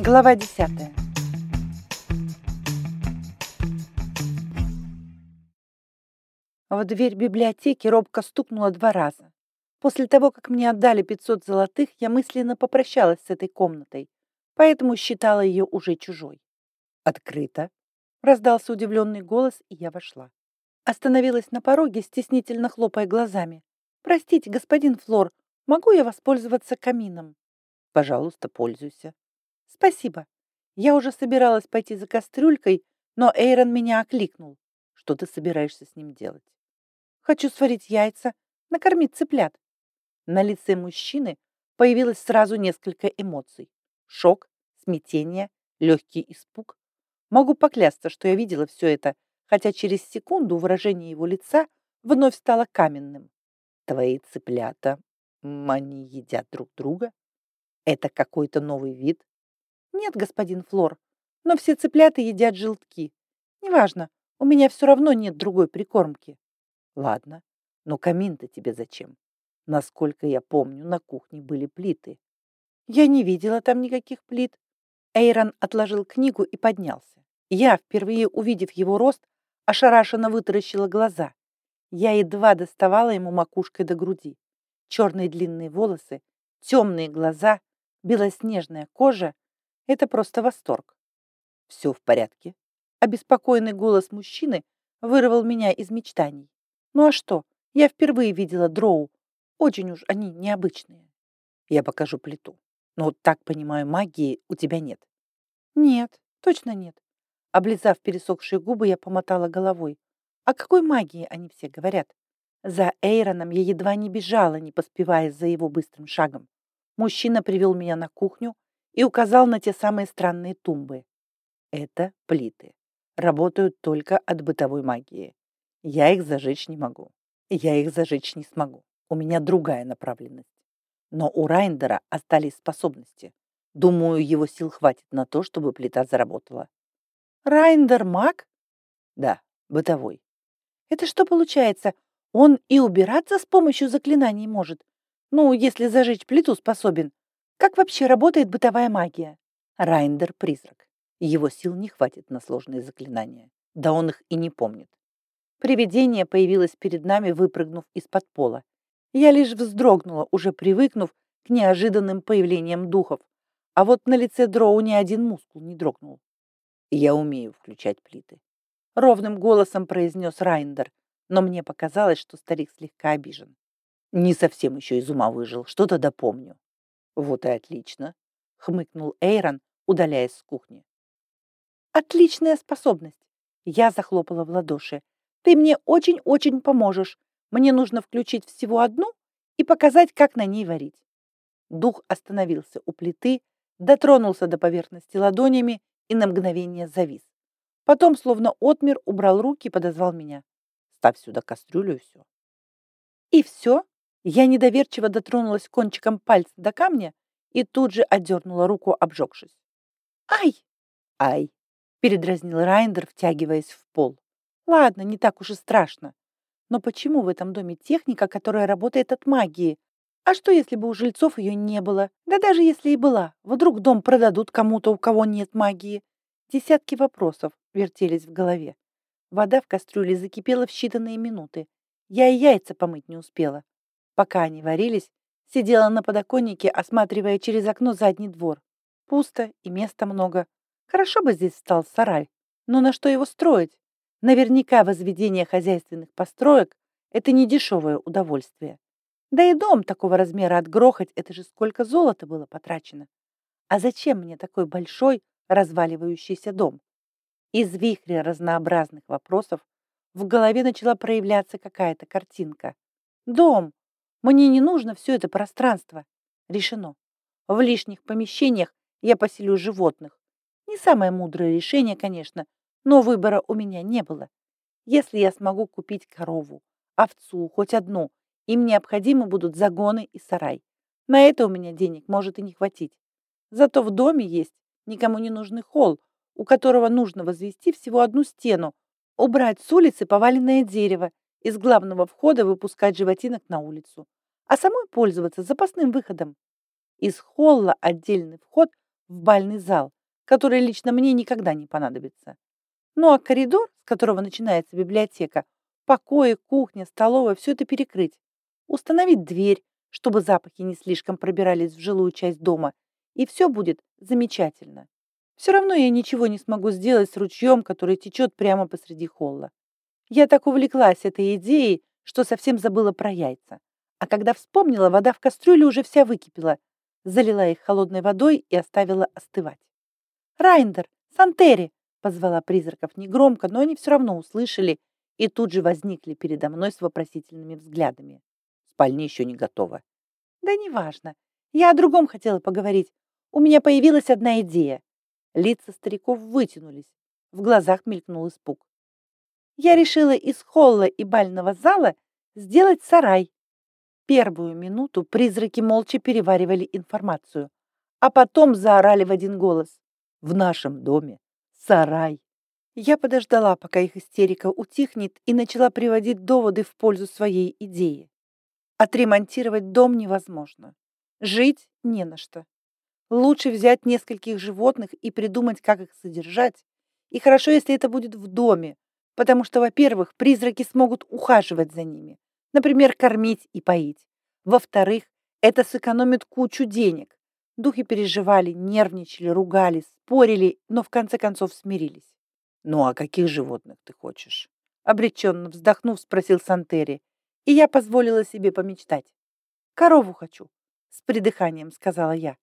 Глава 10. В дверь библиотеки робко стукнула два раза. После того, как мне отдали 500 золотых, я мысленно попрощалась с этой комнатой, поэтому считала ее уже чужой. «Открыто!» — раздался удивленный голос, и я вошла. Остановилась на пороге, стеснительно хлопая глазами. «Простите, господин Флор, могу я воспользоваться камином?» «Пожалуйста, пользуйся», «Спасибо. Я уже собиралась пойти за кастрюлькой, но Эйрон меня окликнул. Что ты собираешься с ним делать?» «Хочу сварить яйца, накормить цыплят». На лице мужчины появилось сразу несколько эмоций. Шок, смятение, легкий испуг. Могу поклясться, что я видела все это, хотя через секунду выражение его лица вновь стало каменным. «Твои цыплята, они едят друг друга? Это какой-то новый вид?» Нет, господин Флор, но все цыплята едят желтки. Неважно, у меня все равно нет другой прикормки. Ладно, но камин-то тебе зачем? Насколько я помню, на кухне были плиты. Я не видела там никаких плит. Эйрон отложил книгу и поднялся. Я, впервые увидев его рост, ошарашенно вытаращила глаза. Я едва доставала ему макушкой до груди. Черные длинные волосы, темные глаза, белоснежная кожа это просто восторг. Все в порядке. Обеспокоенный голос мужчины вырвал меня из мечтаний. Ну а что? Я впервые видела дроу. Очень уж они необычные. Я покажу плиту. Но, так понимаю, магии у тебя нет. Нет, точно нет. Облизав пересохшие губы, я помотала головой. О какой магии они все говорят? За Эйроном я едва не бежала, не поспевая за его быстрым шагом. Мужчина привел меня на кухню, и указал на те самые странные тумбы. Это плиты. Работают только от бытовой магии. Я их зажечь не могу. Я их зажечь не смогу. У меня другая направленность. Но у Райндера остались способности. Думаю, его сил хватит на то, чтобы плита заработала. Райндер маг? Да, бытовой. Это что получается? Он и убираться с помощью заклинаний может? Ну, если зажечь плиту способен, как вообще работает бытовая магия? Райндер — призрак. Его сил не хватит на сложные заклинания. Да он их и не помнит. Привидение появилось перед нами, выпрыгнув из-под пола. Я лишь вздрогнула, уже привыкнув к неожиданным появлениям духов. А вот на лице Дроу ни один мускул не дрогнул. «Я умею включать плиты», — ровным голосом произнес Райндер, но мне показалось, что старик слегка обижен. Не совсем еще из ума выжил, что-то допомню. «Вот и отлично», — хмыкнул Эйрон, удаляясь с кухни. «Отличная способность!» Я захлопала в ладоши. «Ты мне очень-очень поможешь. Мне нужно включить всего одну и показать, как на ней варить». Дух остановился у плиты, дотронулся до поверхности ладонями и на мгновение завис. Потом, словно отмер, убрал руки и подозвал меня. «Ставь сюда кастрюлю и все». «И все?» Я недоверчиво дотронулась кончиком пальца до камня и тут же отдернула руку, обжегшись. «Ай!» «Ай!» — передразнил Райндер, втягиваясь в пол. «Ладно, не так уж и страшно. Но почему в этом доме техника, которая работает от магии? А что, если бы у жильцов ее не было? Да даже если и была, вдруг дом продадут кому-то, у кого нет магии?» Десятки вопросов вертелись в голове. Вода в кастрюле закипела в считанные минуты. Я и яйца помыть не успела. Пока они варились, сидела на подоконнике, осматривая через окно задний двор. Пусто и места много. Хорошо бы здесь стал сарай. Но на что его строить? Наверняка возведение хозяйственных построек – это не дешевое удовольствие. Да и дом такого размера отгрохать – это же сколько золота было потрачено. А зачем мне такой большой разваливающийся дом? Из вихря разнообразных вопросов в голове начала проявляться какая-то картинка. Дом, мне не нужно все это пространство. Решено. В лишних помещениях я поселю животных. Не самое мудрое решение, конечно, но выбора у меня не было. Если я смогу купить корову, овцу, хоть одну, им необходимы будут загоны и сарай. На это у меня денег может и не хватить. Зато в доме есть никому не нужный холл, у которого нужно возвести всего одну стену, убрать с улицы поваленное дерево из главного входа выпускать животинок на улицу, а самой пользоваться запасным выходом. Из холла отдельный вход в бальный зал, который лично мне никогда не понадобится. Ну а коридор, с которого начинается библиотека, покои, кухня, столовая, все это перекрыть. Установить дверь, чтобы запахи не слишком пробирались в жилую часть дома, и все будет замечательно. Все равно я ничего не смогу сделать с ручьем, который течет прямо посреди холла. Я так увлеклась этой идеей, что совсем забыла про яйца. А когда вспомнила, вода в кастрюле уже вся выкипела. Залила их холодной водой и оставила остывать. «Райндер! Сантери!» — позвала призраков негромко, но они все равно услышали и тут же возникли передо мной с вопросительными взглядами. Спальня еще не готова. «Да неважно. Я о другом хотела поговорить. У меня появилась одна идея». Лица стариков вытянулись. В глазах мелькнул испуг. Я решила из холла и бального зала сделать сарай. Первую минуту призраки молча переваривали информацию, а потом заорали в один голос. «В нашем доме сарай!» Я подождала, пока их истерика утихнет, и начала приводить доводы в пользу своей идеи. Отремонтировать дом невозможно. Жить не на что. Лучше взять нескольких животных и придумать, как их содержать. И хорошо, если это будет в доме, потому что, во-первых, призраки смогут ухаживать за ними, например, кормить и поить. Во-вторых, это сэкономит кучу денег. Духи переживали, нервничали, ругались, спорили, но в конце концов смирились. «Ну, а каких животных ты хочешь?» Обреченно вздохнув, спросил Сантери, и я позволила себе помечтать. «Корову хочу», — с придыханием сказала я.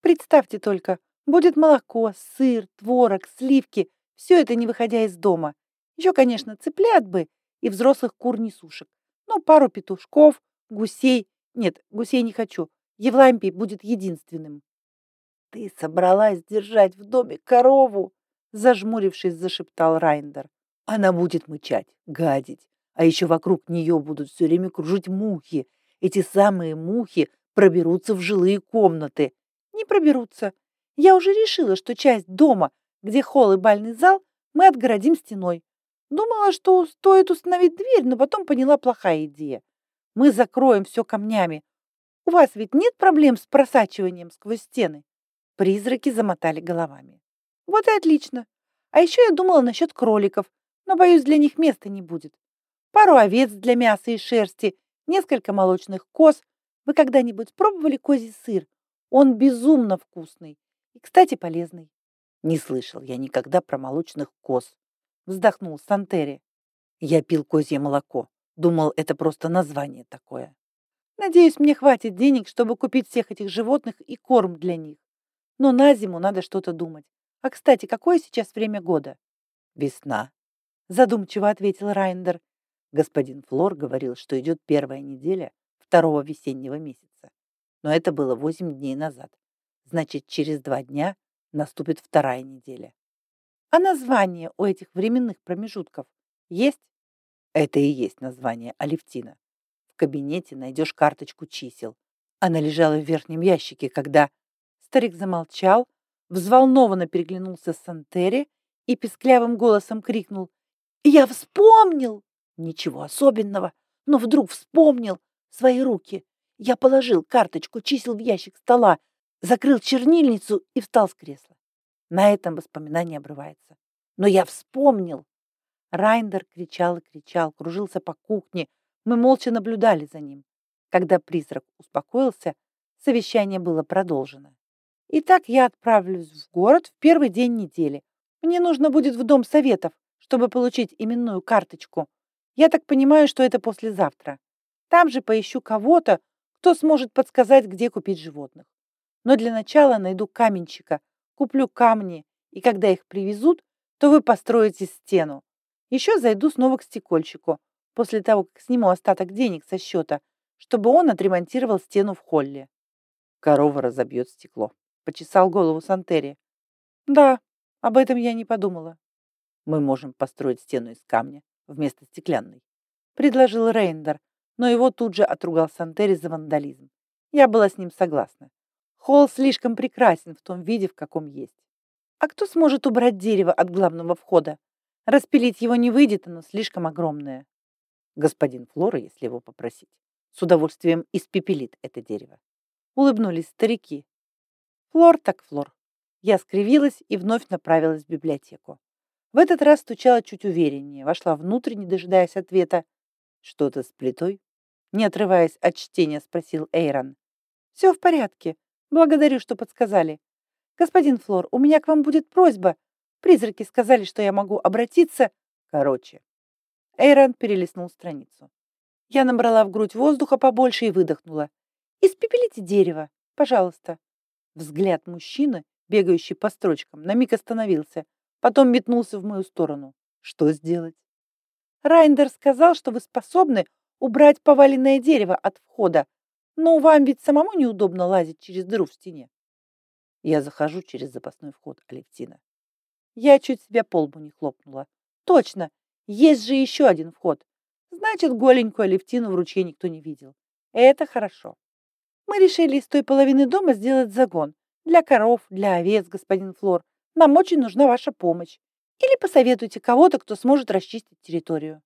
«Представьте только, будет молоко, сыр, творог, сливки, все это не выходя из дома. Еще, конечно, цыплят бы и взрослых кур-несушек. Ну, пару петушков, гусей нет, гусей не хочу. Евлампий будет единственным. Ты собралась держать в доме корову? Зажмурившись, зашептал Райндер. Она будет мычать, гадить. А еще вокруг нее будут все время кружить мухи. Эти самые мухи проберутся в жилые комнаты. Не проберутся. Я уже решила, что часть дома, где холл и бальный зал, мы отгородим стеной. Думала, что стоит установить дверь, но потом поняла плохая идея. Мы закроем все камнями. У вас ведь нет проблем с просачиванием сквозь стены?» Призраки замотали головами. «Вот и отлично. А еще я думала насчет кроликов, но, боюсь, для них места не будет. Пару овец для мяса и шерсти, несколько молочных коз. Вы когда-нибудь пробовали козий сыр? Он безумно вкусный и, кстати, полезный». «Не слышал я никогда про молочных коз», — вздохнул Сантери. «Я пил козье молоко. Думал, это просто название такое. Надеюсь, мне хватит денег, чтобы купить всех этих животных и корм для них. Но на зиму надо что-то думать. А, кстати, какое сейчас время года? Весна. Задумчиво ответил Райндер. Господин Флор говорил, что идет первая неделя второго весеннего месяца. Но это было восемь дней назад. Значит, через два дня наступит вторая неделя. А название у этих временных промежутков есть? Это и есть название Алевтина. В кабинете найдешь карточку чисел. Она лежала в верхнем ящике, когда... Старик замолчал, взволнованно переглянулся с Сантери и песклявым голосом крикнул. «Я вспомнил!» Ничего особенного, но вдруг вспомнил свои руки. Я положил карточку чисел в ящик стола, закрыл чернильницу и встал с кресла. На этом воспоминание обрывается. Но я вспомнил. Райндер кричал и кричал, кружился по кухне. Мы молча наблюдали за ним. Когда призрак успокоился, совещание было продолжено. Итак, я отправлюсь в город в первый день недели. Мне нужно будет в дом советов, чтобы получить именную карточку. Я так понимаю, что это послезавтра. Там же поищу кого-то, кто сможет подсказать, где купить животных. Но для начала найду каменщика, куплю камни, и когда их привезут, то вы построите стену. Еще зайду снова к стекольщику, после того, как сниму остаток денег со счета, чтобы он отремонтировал стену в холле. Корова разобьет стекло. Почесал голову Сантери. Да, об этом я не подумала. Мы можем построить стену из камня вместо стеклянной. Предложил Рейндер, но его тут же отругал Сантери за вандализм. Я была с ним согласна. Холл слишком прекрасен в том виде, в каком есть. А кто сможет убрать дерево от главного входа? Распилить его не выйдет, оно слишком огромное. Господин Флора, если его попросить, с удовольствием испепелит это дерево. Улыбнулись старики. Флор так флор. Я скривилась и вновь направилась в библиотеку. В этот раз стучала чуть увереннее, вошла внутрь, не дожидаясь ответа. «Что-то с плитой?» Не отрываясь от чтения, спросил Эйрон. «Все в порядке. Благодарю, что подсказали. Господин Флор, у меня к вам будет просьба. Призраки сказали, что я могу обратиться...» «Короче». Эйрон перелистнул страницу. Я набрала в грудь воздуха побольше и выдохнула. «Испепелите дерево, пожалуйста». Взгляд мужчины, бегающий по строчкам, на миг остановился, потом метнулся в мою сторону. Что сделать? Райндер сказал, что вы способны убрать поваленное дерево от входа, но вам ведь самому неудобно лазить через дыру в стене. Я захожу через запасной вход, Алевтина. Я чуть себя по не хлопнула. Точно, есть же еще один вход. Значит, голенькую Алевтину в ручье никто не видел. Это хорошо. Мы решили из той половины дома сделать загон. Для коров, для овец, господин Флор. Нам очень нужна ваша помощь. Или посоветуйте кого-то, кто сможет расчистить территорию.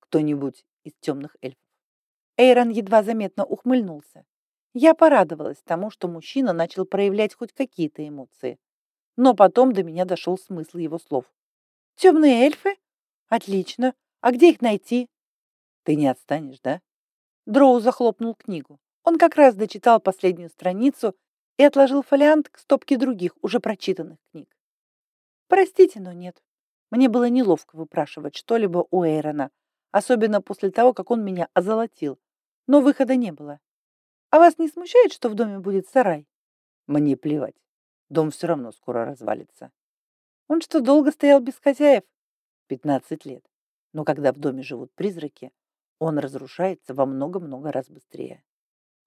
Кто-нибудь из темных эльфов. Эйрон едва заметно ухмыльнулся. Я порадовалась тому, что мужчина начал проявлять хоть какие-то эмоции. Но потом до меня дошел смысл его слов. «Темные эльфы? Отлично. А где их найти?» «Ты не отстанешь, да?» Дроу захлопнул книгу. Он как раз дочитал последнюю страницу и отложил фолиант к стопке других, уже прочитанных книг. «Простите, но нет. Мне было неловко выпрашивать что-либо у Эйрона, особенно после того, как он меня озолотил. Но выхода не было. А вас не смущает, что в доме будет сарай? Мне плевать. Дом все равно скоро развалится. Он что, долго стоял без хозяев? Пятнадцать лет. Но когда в доме живут призраки, он разрушается во много-много раз быстрее.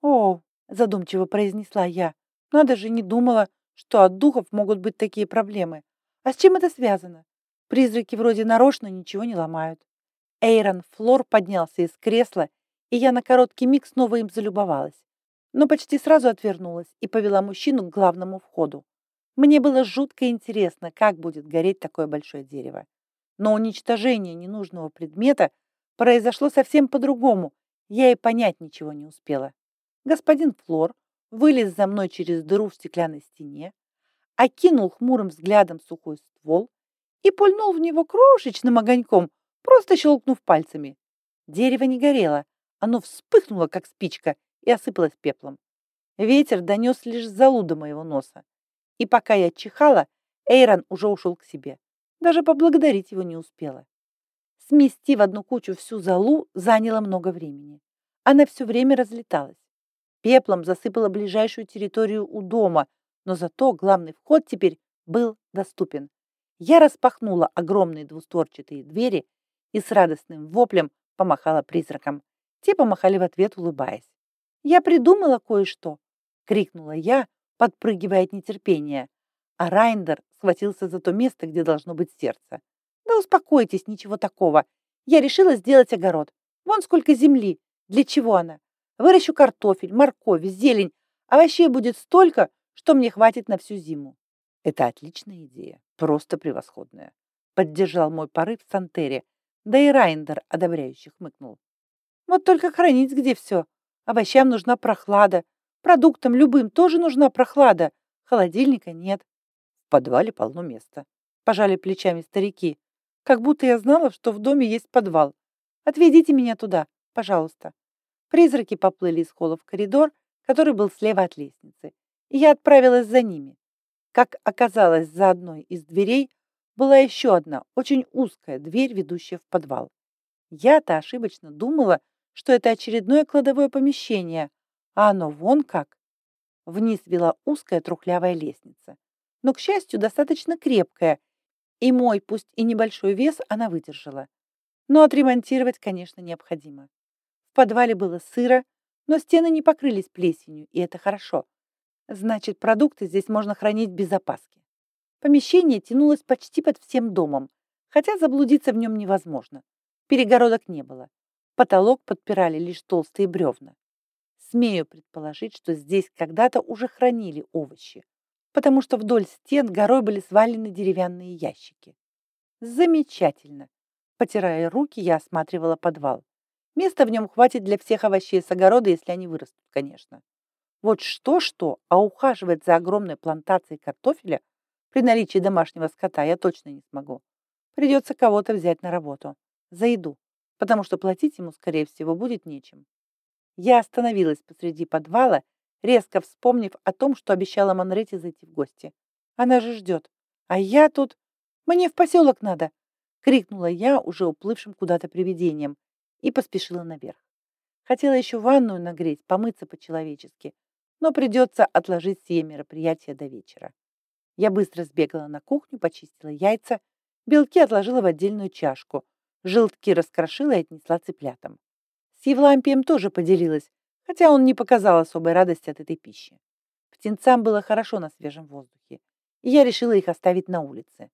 О, задумчиво произнесла я. Надо же, не думала, что от духов могут быть такие проблемы. А с чем это связано? Призраки вроде нарочно ничего не ломают. Эйрон Флор поднялся из кресла, и я на короткий миг снова им залюбовалась. Но почти сразу отвернулась и повела мужчину к главному входу. Мне было жутко интересно, как будет гореть такое большое дерево. Но уничтожение ненужного предмета произошло совсем по-другому. Я и понять ничего не успела. Господин Флор вылез за мной через дыру в стеклянной стене, окинул хмурым взглядом сухой ствол, и пульнул в него крошечным огоньком, просто щелкнув пальцами. Дерево не горело, оно вспыхнуло, как спичка, и осыпалось пеплом. Ветер донес лишь залу до моего носа. И пока я чихала, Эйрон уже ушел к себе. Даже поблагодарить его не успела. Смести в одну кучу всю залу заняло много времени. Она все время разлеталась. Пеплом засыпала ближайшую территорию у дома, но зато главный вход теперь был доступен. Я распахнула огромные двустворчатые двери и с радостным воплем помахала призракам. Те помахали в ответ, улыбаясь. «Я придумала кое-что!» — крикнула я, подпрыгивая от нетерпения. А Райндер схватился за то место, где должно быть сердце. «Да успокойтесь, ничего такого. Я решила сделать огород. Вон сколько земли. Для чего она? Выращу картофель, морковь, зелень. Овощей будет столько, что мне хватит на всю зиму. Это отличная идея, просто превосходная. Поддержал мой порыв Сантере, да и Райндер одобряюще хмыкнул. Вот только хранить где все. Овощам нужна прохлада, продуктам любым тоже нужна прохлада. Холодильника нет. В подвале полно места. Пожали плечами старики. Как будто я знала, что в доме есть подвал. Отведите меня туда, пожалуйста. Призраки поплыли из холла в коридор, который был слева от лестницы, и я отправилась за ними. Как оказалось, за одной из дверей была еще одна, очень узкая дверь, ведущая в подвал. Я-то ошибочно думала, что это очередное кладовое помещение, а оно вон как. Вниз вела узкая трухлявая лестница, но, к счастью, достаточно крепкая, и мой, пусть и небольшой вес, она выдержала. Но отремонтировать, конечно, необходимо. В подвале было сыро, но стены не покрылись плесенью, и это хорошо. Значит, продукты здесь можно хранить без опаски. Помещение тянулось почти под всем домом, хотя заблудиться в нем невозможно. Перегородок не было. Потолок подпирали лишь толстые бревна. Смею предположить, что здесь когда-то уже хранили овощи, потому что вдоль стен горой были свалены деревянные ящики. Замечательно. Потирая руки, я осматривала подвал. Места в нем хватит для всех овощей с огорода, если они вырастут, конечно. Вот что-что, а ухаживать за огромной плантацией картофеля При наличии домашнего скота я точно не смогу. Придется кого-то взять на работу. За еду. Потому что платить ему, скорее всего, будет нечем. Я остановилась посреди подвала, резко вспомнив о том, что обещала Манрете зайти в гости. Она же ждет. А я тут... Мне в поселок надо! Крикнула я уже уплывшим куда-то привидением и поспешила наверх. Хотела еще ванную нагреть, помыться по-человечески, но придется отложить все мероприятия до вечера. Я быстро сбегала на кухню, почистила яйца, белки отложила в отдельную чашку, желтки раскрошила и отнесла цыплятам. С Евлампием тоже поделилась, хотя он не показал особой радости от этой пищи. Птенцам было хорошо на свежем воздухе, и я решила их оставить на улице.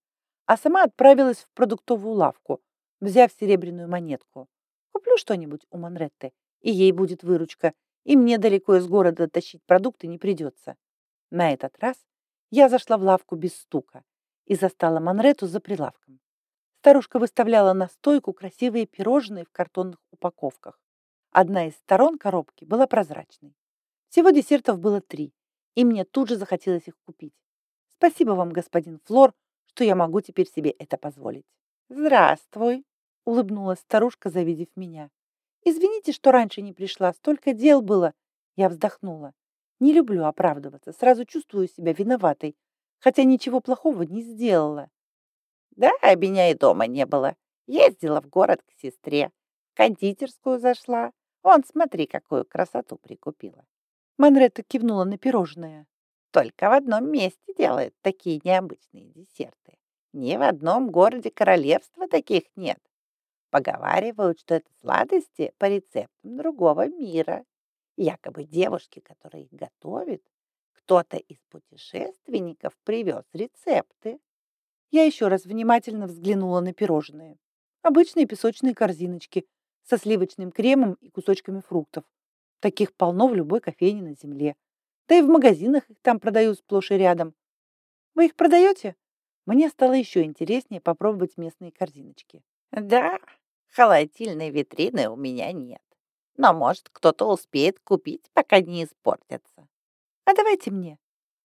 А сама отправилась в продуктовую лавку, взяв серебряную монетку. Куплю что-нибудь у Манретты, и ей будет выручка, и мне далеко из города тащить продукты не придется. На этот раз я зашла в лавку без стука и застала Манрету за прилавком. Старушка выставляла на стойку красивые пирожные в картонных упаковках. Одна из сторон коробки была прозрачной. Всего десертов было три, и мне тут же захотелось их купить. Спасибо вам, господин Флор, что я могу теперь себе это позволить. Здравствуй, улыбнулась старушка, завидев меня. Извините, что раньше не пришла, столько дел было. Я вздохнула. Не люблю оправдываться, сразу чувствую себя виноватой, хотя ничего плохого не сделала. Да, меня и дома не было. Ездила в город к сестре, кондитерскую зашла, Вон, смотри, какую красоту прикупила. Манретта кивнула на пирожное. Только в одном месте делают такие необычные десерты. Ни в одном городе королевства таких нет. Поговаривают, что это сладости по рецептам другого мира. Якобы девушки, которые их готовят, кто-то из путешественников привез рецепты. Я еще раз внимательно взглянула на пирожные. Обычные песочные корзиночки со сливочным кремом и кусочками фруктов. Таких полно в любой кофейне на земле. Да и в магазинах их там продают сплошь и рядом. Вы их продаете? Мне стало еще интереснее попробовать местные корзиночки. Да, холодильной витрины у меня нет. Но, может, кто-то успеет купить, пока не испортятся. А давайте мне.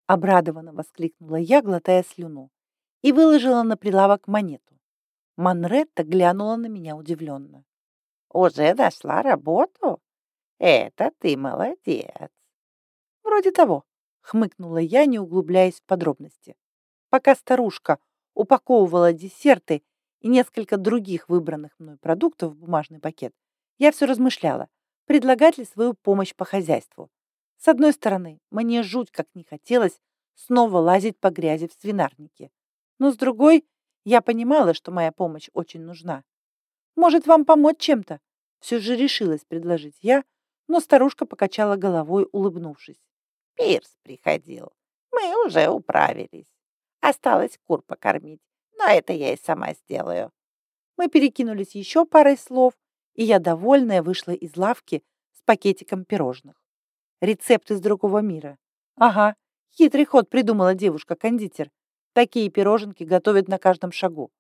Обрадованно воскликнула я, глотая слюну, и выложила на прилавок монету. Манретта глянула на меня удивленно. Уже нашла работу? Это ты молодец. Вроде того, хмыкнула я, не углубляясь в подробности. Пока старушка упаковывала десерты и несколько других выбранных мной продуктов в бумажный пакет, я все размышляла, предлагать ли свою помощь по хозяйству. С одной стороны, мне жуть как не хотелось снова лазить по грязи в свинарнике. Но с другой, я понимала, что моя помощь очень нужна. Может, вам помочь чем-то? Все же решилась предложить я, но старушка покачала головой, улыбнувшись. Пирс приходил. Мы уже управились. Осталось кур покормить, но это я и сама сделаю. Мы перекинулись еще парой слов, и я, довольная, вышла из лавки с пакетиком пирожных. Рецепт из другого мира. Ага, хитрый ход придумала девушка-кондитер. Такие пироженки готовят на каждом шагу.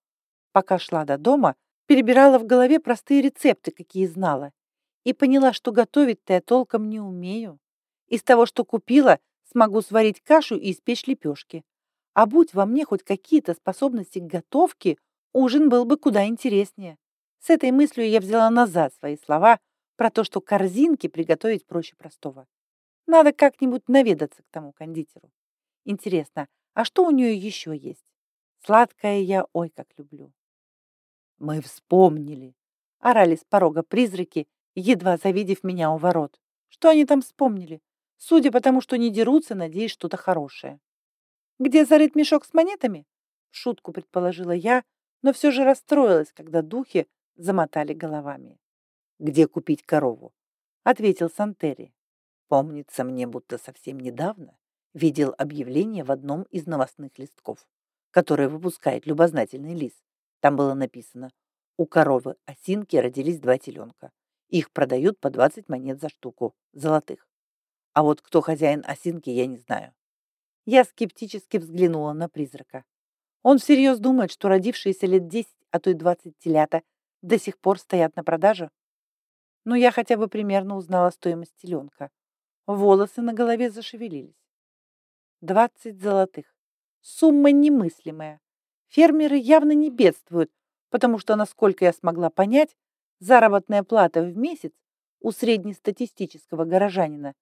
Пока шла до дома, Перебирала в голове простые рецепты, какие знала, и поняла, что готовить-то я толком не умею. Из того, что купила, смогу сварить кашу и испечь лепешки. А будь во мне хоть какие-то способности к готовке, ужин был бы куда интереснее. С этой мыслью я взяла назад свои слова про то, что корзинки приготовить проще простого. Надо как-нибудь наведаться к тому кондитеру. Интересно, а что у нее еще есть? Сладкое я ой как люблю. «Мы вспомнили!» — орали с порога призраки, едва завидев меня у ворот. Что они там вспомнили? Судя по тому, что не дерутся, надеюсь, что-то хорошее. «Где зарыт мешок с монетами?» — шутку предположила я, но все же расстроилась, когда духи замотали головами. «Где купить корову?» — ответил Сантери. «Помнится мне, будто совсем недавно видел объявление в одном из новостных листков, который выпускает любознательный лис. Там было написано «У коровы осинки родились два теленка. Их продают по 20 монет за штуку, золотых. А вот кто хозяин осинки, я не знаю». Я скептически взглянула на призрака. Он всерьез думает, что родившиеся лет 10, а то и 20 телята до сих пор стоят на продаже? Но я хотя бы примерно узнала стоимость теленка. Волосы на голове зашевелились. Двадцать золотых. Сумма немыслимая. Фермеры явно не бедствуют, потому что, насколько я смогла понять, заработная плата в месяц у среднестатистического горожанина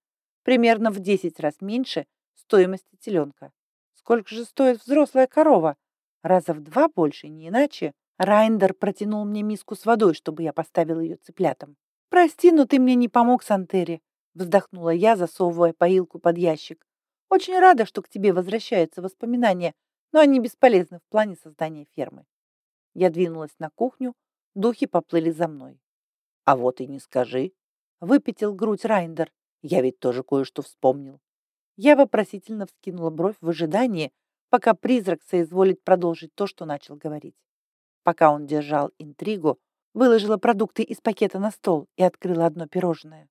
примерно в 10 раз меньше стоимости теленка. Сколько же стоит взрослая корова? Раза в два больше, не иначе. Райндер протянул мне миску с водой, чтобы я поставила ее цыплятам. «Прости, но ты мне не помог, Сантери», — вздохнула я, засовывая поилку под ящик. «Очень рада, что к тебе возвращаются воспоминания, но они бесполезны в плане создания фермы». Я двинулась на кухню, духи поплыли за мной. «А вот и не скажи», — выпятил грудь Райндер. «Я ведь тоже кое-что вспомнил». Я вопросительно вскинула бровь в ожидании, пока призрак соизволит продолжить то, что начал говорить. Пока он держал интригу, выложила продукты из пакета на стол и открыла одно пирожное.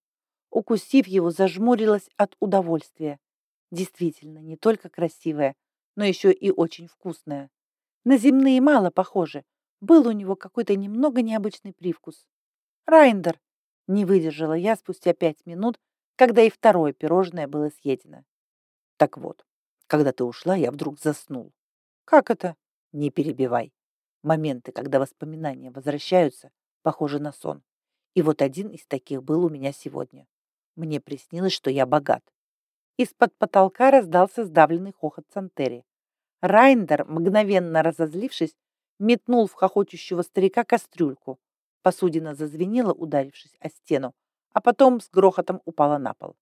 Укусив его, зажмурилась от удовольствия. Действительно, не только красивое, но еще и очень вкусное. На земные мало похоже. Был у него какой-то немного необычный привкус. «Райндер!» — не выдержала я спустя пять минут, когда и второе пирожное было съедено. Так вот, когда ты ушла, я вдруг заснул. «Как это?» «Не перебивай. Моменты, когда воспоминания возвращаются, похожи на сон. И вот один из таких был у меня сегодня. Мне приснилось, что я богат. Из-под потолка раздался сдавленный хохот Сантери. Райндер, мгновенно разозлившись, метнул в хохочущего старика кастрюльку. Посудина зазвенела, ударившись о стену, а потом с грохотом упала на пол.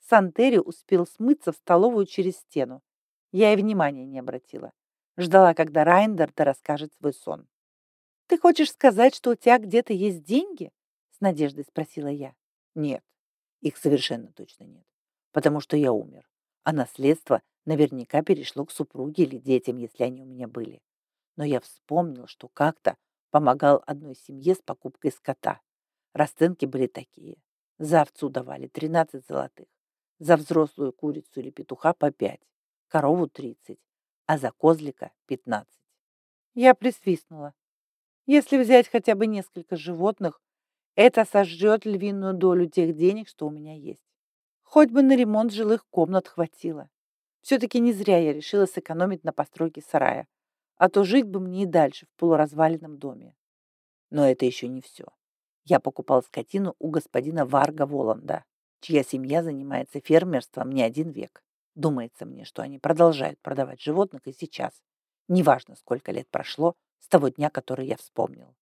Сантери успел смыться в столовую через стену. Я и внимания не обратила. Ждала, когда Райндер расскажет свой сон. «Ты хочешь сказать, что у тебя где-то есть деньги?» С надеждой спросила я. «Нет, их совершенно точно нет, потому что я умер, а наследство наверняка перешло к супруге или детям, если они у меня были. Но я вспомнил, что как-то помогал одной семье с покупкой скота. Расценки были такие. За овцу давали 13 золотых, за взрослую курицу или петуха по 5, корову 30, а за козлика 15. Я присвистнула. Если взять хотя бы несколько животных, это сожжет львиную долю тех денег, что у меня есть. Хоть бы на ремонт жилых комнат хватило. Все-таки не зря я решила сэкономить на постройке сарая, а то жить бы мне и дальше в полуразваленном доме. Но это еще не все. Я покупал скотину у господина Варга Воланда, чья семья занимается фермерством не один век. Думается мне, что они продолжают продавать животных и сейчас. Неважно, сколько лет прошло с того дня, который я вспомнил.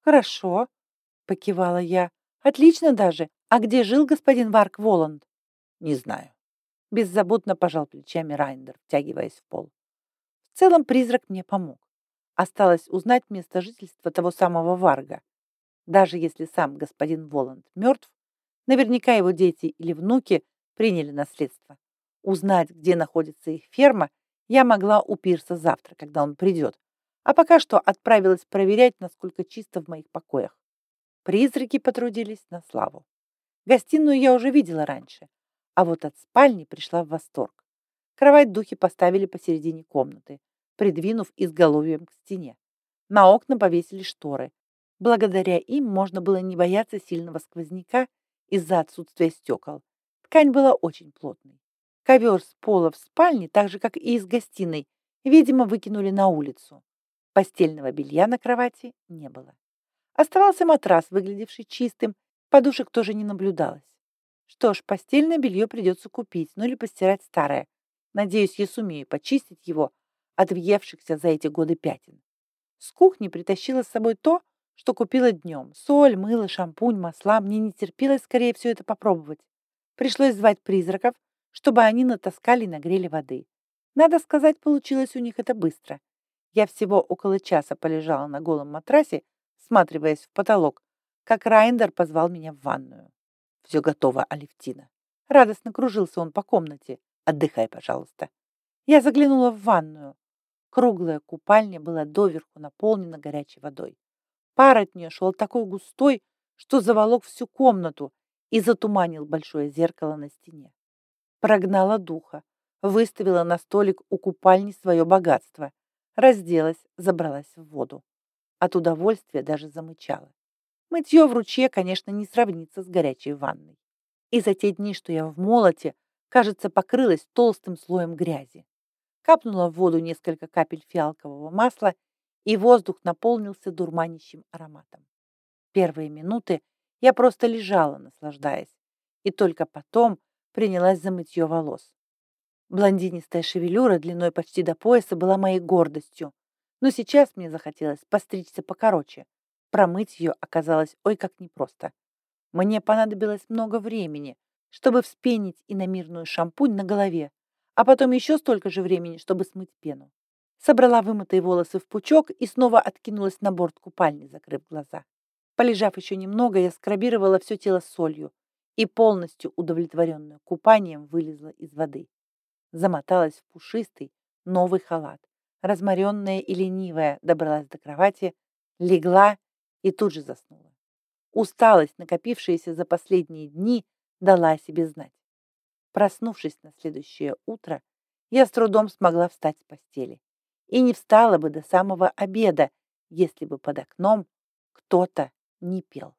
«Хорошо», — покивала я. «Отлично даже. А где жил господин Варг Воланд?» «Не знаю». Беззаботно пожал плечами Райндер, втягиваясь в пол. В целом призрак мне помог. Осталось узнать место жительства того самого Варга. Даже если сам господин Воланд мертв, наверняка его дети или внуки приняли наследство. Узнать, где находится их ферма, я могла у Пирса завтра, когда он придет, а пока что отправилась проверять, насколько чисто в моих покоях. Призраки потрудились на славу. Гостиную я уже видела раньше, а вот от спальни пришла в восторг. Кровать духи поставили посередине комнаты, придвинув изголовьем к стене. На окна повесили шторы. Благодаря им можно было не бояться сильного сквозняка из-за отсутствия стекол. Ткань была очень плотной. Ковер с пола в спальне, так же, как и из гостиной, видимо, выкинули на улицу. Постельного белья на кровати не было. Оставался матрас, выглядевший чистым, подушек тоже не наблюдалось. Что ж, постельное белье придется купить, ну или постирать старое. Надеюсь, я сумею почистить его от въевшихся за эти годы пятен. С кухни притащила с собой то, что купила днем. Соль, мыло, шампунь, масла. Мне не терпелось скорее все это попробовать. Пришлось звать призраков, чтобы они натаскали и нагрели воды. Надо сказать, получилось у них это быстро. Я всего около часа полежала на голом матрасе, всматриваясь в потолок, как Райндер позвал меня в ванную. «Все готово, Алевтина». Радостно кружился он по комнате. «Отдыхай, пожалуйста». Я заглянула в ванную. Круглая купальня была доверху наполнена горячей водой. Пар от нее шел такой густой, что заволок всю комнату и затуманил большое зеркало на стене прогнала духа, выставила на столик у купальни свое богатство, разделась, забралась в воду. От удовольствия даже замычала. Мытье в ручье, конечно, не сравнится с горячей ванной. И за те дни, что я в молоте, кажется, покрылась толстым слоем грязи. капнула в воду несколько капель фиалкового масла, и воздух наполнился дурманящим ароматом. Первые минуты я просто лежала, наслаждаясь, и только потом принялась за мытье волос. Блондинистая шевелюра длиной почти до пояса была моей гордостью, но сейчас мне захотелось постричься покороче. Промыть ее оказалось ой как непросто. Мне понадобилось много времени, чтобы вспенить иномирную шампунь на голове, а потом еще столько же времени, чтобы смыть пену. Собрала вымытые волосы в пучок и снова откинулась на борт купальни, закрыв глаза. Полежав еще немного, я скрабировала все тело солью и полностью удовлетворенную купанием вылезла из воды. Замоталась в пушистый новый халат. Разморенная и ленивая добралась до кровати, легла и тут же заснула. Усталость, накопившаяся за последние дни, дала о себе знать. Проснувшись на следующее утро, я с трудом смогла встать с постели. И не встала бы до самого обеда, если бы под окном кто-то не пел.